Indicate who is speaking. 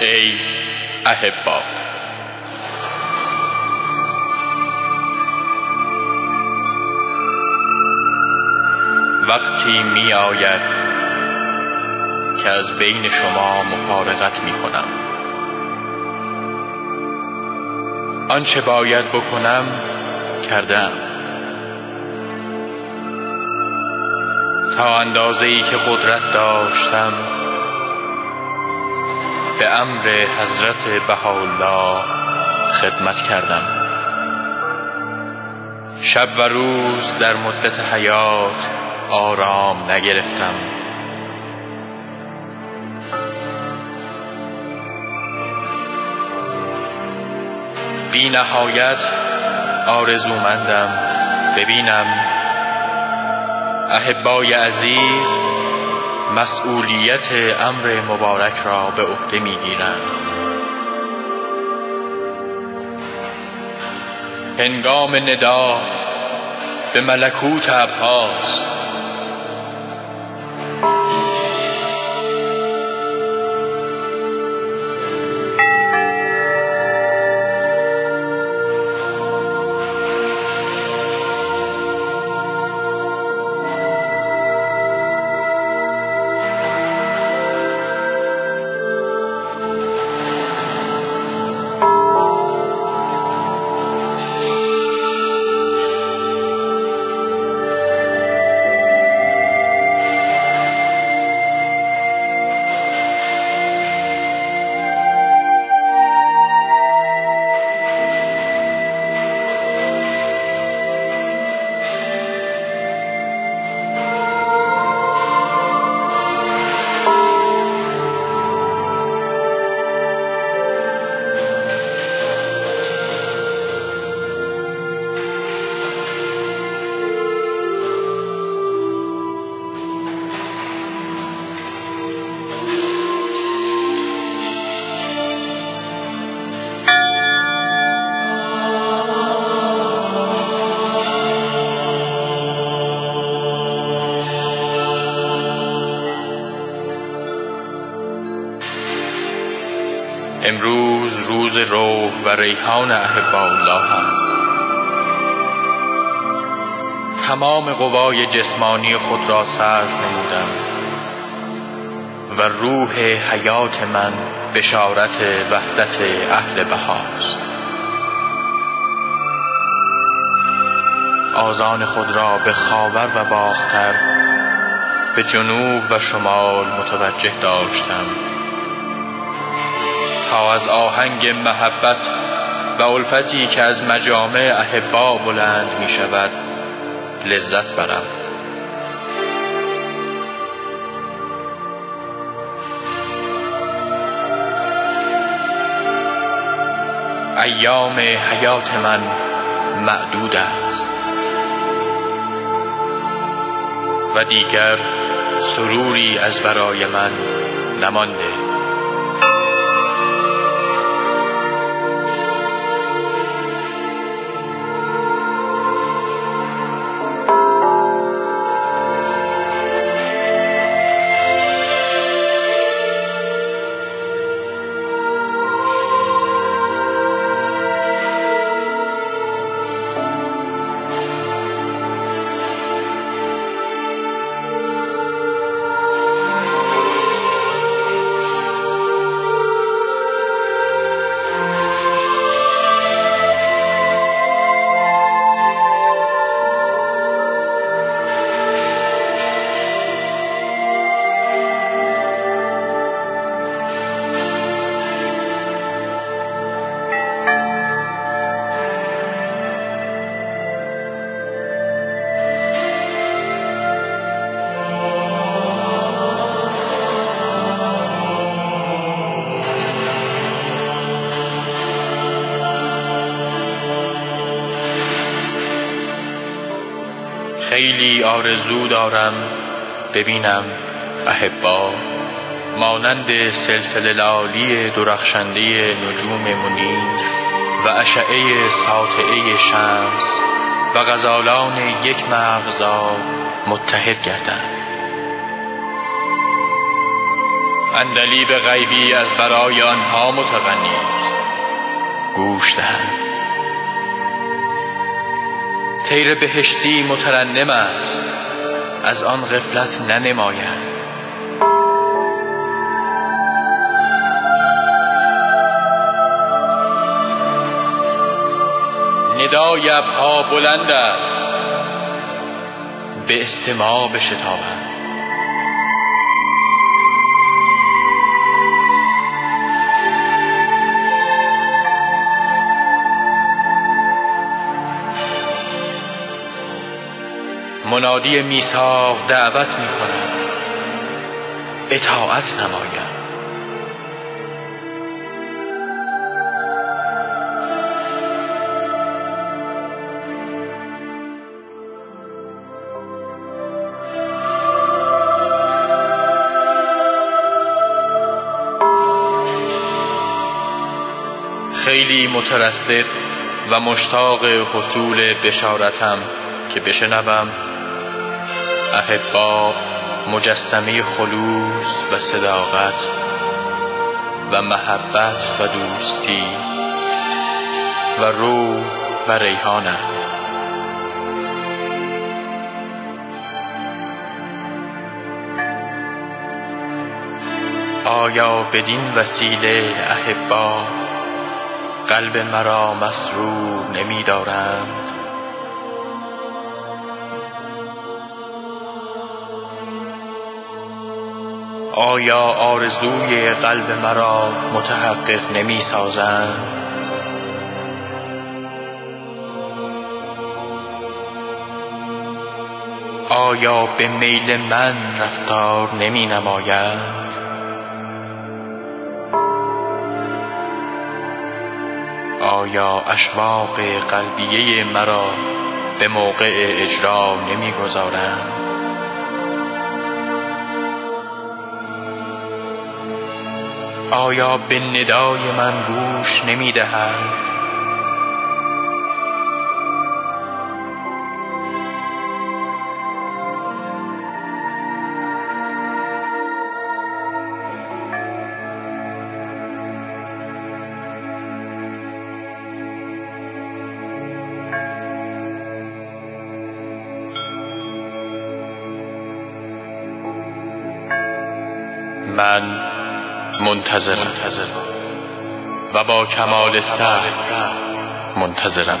Speaker 1: ای احبا. وقتی می آید که از بین شما مفارقت می کنم آنچه باید بکنم کرده ام تا اندازه ای که قدرت داشتم به امر حضرت بهاءالله خدمت کردم. شب و روز در مدت حیات آرام نگرفتم. بی نهایت آرزومندم. ببینم احبای عزیز مسئولیت امر مبارک را به عهده می گیرند هنگام ندا به ملکوت ابحاث امروز روز روح و ریحان احباءالله است. تمام قوای جسمانی خود را صرف نمودم و روح حیات من بشارت وحدت اهل بهاست آذان خود را به خاور و باختر به جنوب و شمال متوجه داشتم. تا از آهنگ محبت و الفتی که از مجامع احبا بلند می شود لذت برم. ایام حیات من معدود است. و دیگر سروری از برای من نمانده. خیلی آرزو دارم. ببینم. احبا. مانند سلسله لالی درخشنده نجوم منیر و اشعه ساطعه شمس و غزالان یک مغزا متحد گردند. عندلیب غیبی از برای آنها متغنی است. گوش دهند. طیر بهشتی مترنم است. از آن غفلت ننمایند ندای ابرها بلند است. به استماع بشتابند. منادی میثاق دعوت می کند اطاعت نمایند خیلی مترصد و مشتاق حصول بشارتم که بشنوم احبا مجسمه خلوص و صداقت و محبت و دوستی و روح و ریحانند آیا بدین وسیله احبا قلب مرا مسرور نمی دارند آیا آرزوی قلب مرا متحقق نمی سازند؟ آیا به میل من رفتار نمی نمایند آیا اشواق قلبیه مرا به موقع اجرا نمی گذارند؟ آیا به ندای من گوش نمی دهند من منتظرم. و با کمال صبر منتظرم.